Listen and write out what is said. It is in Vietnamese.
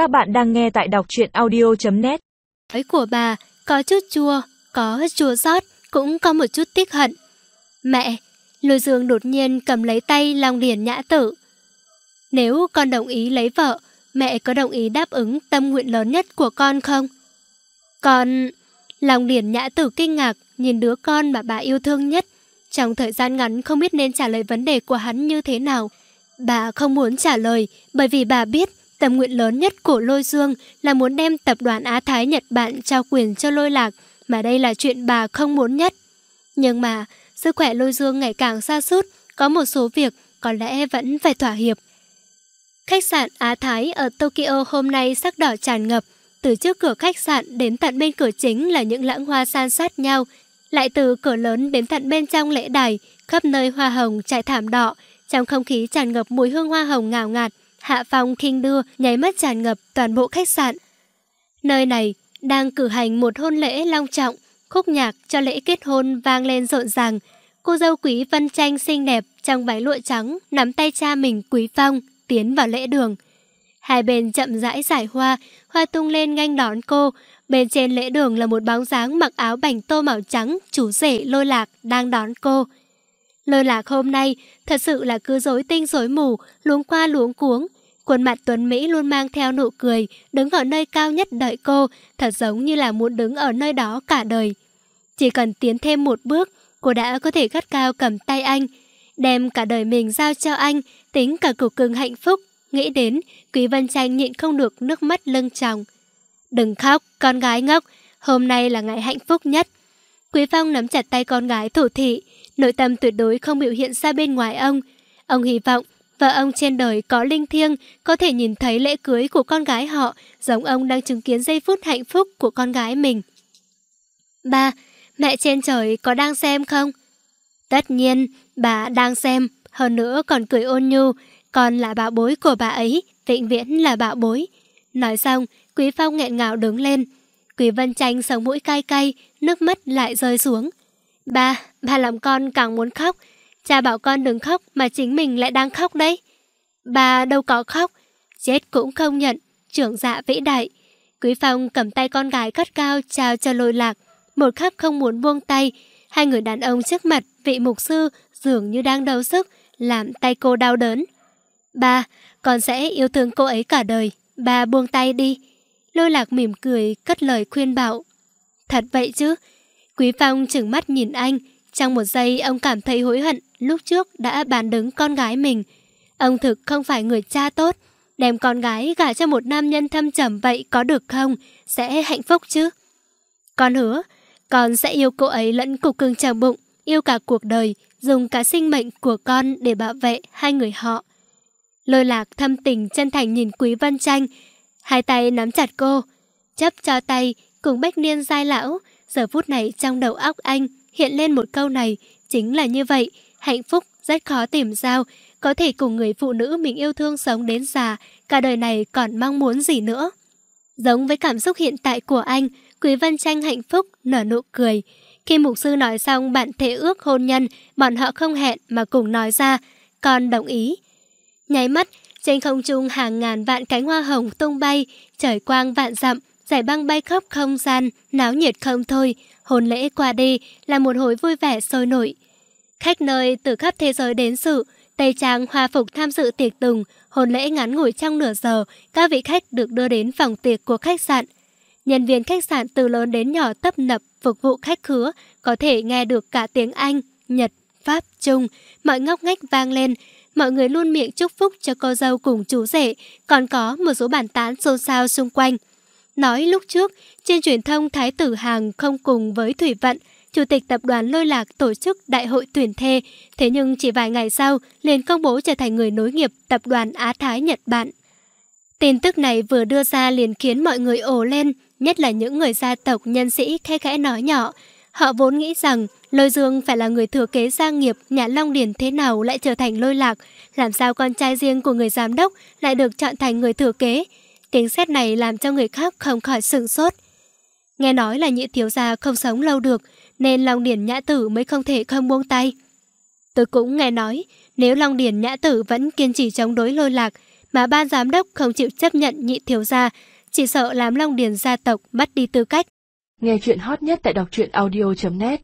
Các bạn đang nghe tại đọc truyện audio.net Ấy của bà có chút chua, có chua xót, cũng có một chút tiếc hận. Mẹ, Lôi Dương đột nhiên cầm lấy tay Long Điền Nhã Tử. Nếu con đồng ý lấy vợ, mẹ có đồng ý đáp ứng tâm nguyện lớn nhất của con không? Con... Long Điền Nhã Tử kinh ngạc nhìn đứa con mà bà yêu thương nhất. Trong thời gian ngắn không biết nên trả lời vấn đề của hắn như thế nào. Bà không muốn trả lời bởi vì bà biết tầm nguyện lớn nhất của Lôi Dương là muốn đem tập đoàn Á Thái Nhật Bản trao quyền cho Lôi Lạc, mà đây là chuyện bà không muốn nhất. Nhưng mà, sức khỏe Lôi Dương ngày càng xa sút có một số việc có lẽ vẫn phải thỏa hiệp. Khách sạn Á Thái ở Tokyo hôm nay sắc đỏ tràn ngập, từ trước cửa khách sạn đến tận bên cửa chính là những lãng hoa san sát nhau, lại từ cửa lớn đến tận bên trong lễ đài, khắp nơi hoa hồng trải thảm đỏ, trong không khí tràn ngập mùi hương hoa hồng ngào ngạt, hạ phong khinh đưa, nháy mắt tràn ngập toàn bộ khách sạn. Nơi này đang cử hành một hôn lễ long trọng, khúc nhạc cho lễ kết hôn vang lên rộn ràng. Cô dâu quý Vân Tranh xinh đẹp trong váy lụa trắng nắm tay cha mình Quý Phong tiến vào lễ đường. Hai bên chậm rãi giải hoa, hoa tung lên nghênh đón cô. Bên trên lễ đường là một bóng dáng mặc áo bành tô màu trắng, chủ rể lôi lạc đang đón cô. Lơ lạc hôm nay thật sự là cứ rối tinh rối mù, luống qua luống cuống. Khuôn mặt Tuấn Mỹ luôn mang theo nụ cười, đứng ở nơi cao nhất đợi cô, thật giống như là muốn đứng ở nơi đó cả đời. Chỉ cần tiến thêm một bước, cô đã có thể gắt cao cầm tay anh, đem cả đời mình giao cho anh, tính cả cuộc cưng hạnh phúc. Nghĩ đến, Quý Vân Tranh nhịn không được nước mắt lưng tròng. Đừng khóc, con gái ngốc, hôm nay là ngày hạnh phúc nhất. Quý Phong nắm chặt tay con gái thủ thị, nội tâm tuyệt đối không biểu hiện ra bên ngoài ông. Ông hy vọng vợ ông trên đời có linh thiêng, có thể nhìn thấy lễ cưới của con gái họ, giống ông đang chứng kiến giây phút hạnh phúc của con gái mình. Ba, mẹ trên trời có đang xem không? Tất nhiên, bà đang xem, hơn nữa còn cười ôn nhu, còn là bảo bối của bà ấy, vĩnh viễn là bảo bối. Nói xong, Quý Phong nghẹn ngào đứng lên. Quý Vân Tranh sống mũi cay cay, nước mắt lại rơi xuống. Ba, ba làm con càng muốn khóc. Cha bảo con đừng khóc mà chính mình lại đang khóc đấy. Ba đâu có khóc, chết cũng không nhận, trưởng dạ vĩ đại. Quý Phong cầm tay con gái cất cao chào cho lôi lạc, một khắc không muốn buông tay. Hai người đàn ông trước mặt vị mục sư dường như đang đấu sức, làm tay cô đau đớn. Ba, con sẽ yêu thương cô ấy cả đời, ba buông tay đi. Lôi lạc mỉm cười, cất lời khuyên bảo. Thật vậy chứ? Quý Phong chừng mắt nhìn anh, trong một giây ông cảm thấy hối hận lúc trước đã bán đứng con gái mình. Ông thực không phải người cha tốt, đem con gái gả cho một nam nhân thâm trầm vậy có được không? Sẽ hạnh phúc chứ? Con hứa, con sẽ yêu cô ấy lẫn cục cưng trong bụng, yêu cả cuộc đời, dùng cả sinh mệnh của con để bảo vệ hai người họ. Lôi lạc thâm tình chân thành nhìn Quý Văn Tranh, hai tay nắm chặt cô, chấp cho tay cùng bách niên giai lão. Giờ phút này trong đầu óc anh hiện lên một câu này, chính là như vậy, hạnh phúc rất khó tìm giao, có thể cùng người phụ nữ mình yêu thương sống đến già, cả đời này còn mong muốn gì nữa. Giống với cảm xúc hiện tại của anh, Quý văn Tranh hạnh phúc, nở nụ cười. Khi mục sư nói xong bạn thể ước hôn nhân, bọn họ không hẹn mà cùng nói ra, con đồng ý. Nháy mắt, trên không trung hàng ngàn vạn cánh hoa hồng tung bay, trời quang vạn dặm, giải băng bay khắp không gian, náo nhiệt không thôi. Hôn lễ qua đi là một hồi vui vẻ sôi nổi. Khách nơi từ khắp thế giới đến sự, Tây Trang hòa phục tham dự tiệc tùng, hôn lễ ngắn ngủi trong nửa giờ, các vị khách được đưa đến phòng tiệc của khách sạn. Nhân viên khách sạn từ lớn đến nhỏ tấp nập phục vụ khách khứa, có thể nghe được cả tiếng Anh, Nhật, Pháp, Trung, mọi ngóc ngách vang lên. Mọi người luôn miệng chúc phúc cho cô dâu cùng chú rể, còn có một số bàn tán xôn xao xung quanh. Nói lúc trước, trên truyền thông Thái tử Hàng không cùng với Thủy Vận, Chủ tịch tập đoàn Lôi Lạc tổ chức đại hội tuyển thê, thế nhưng chỉ vài ngày sau liền công bố trở thành người nối nghiệp tập đoàn Á Thái Nhật Bản. Tin tức này vừa đưa ra liền khiến mọi người ồ lên, nhất là những người gia tộc nhân sĩ khe khẽ nói nhỏ. Họ vốn nghĩ rằng Lôi Dương phải là người thừa kế gia nghiệp nhà Long Điền thế nào lại trở thành lôi lạc, làm sao con trai riêng của người giám đốc lại được chọn thành người thừa kế. Tiếng xét này làm cho người khác không khỏi sửng sốt. Nghe nói là nhị thiếu gia không sống lâu được, nên Long Điền Nhã Tử mới không thể không buông tay. Tôi cũng nghe nói, nếu Long Điền Nhã Tử vẫn kiên trì chống đối lôi lạc, mà ban giám đốc không chịu chấp nhận nhị thiếu gia, chỉ sợ làm Long Điền gia tộc mất đi tư cách. Nghe chuyện hot nhất tại đọc truyện audio.net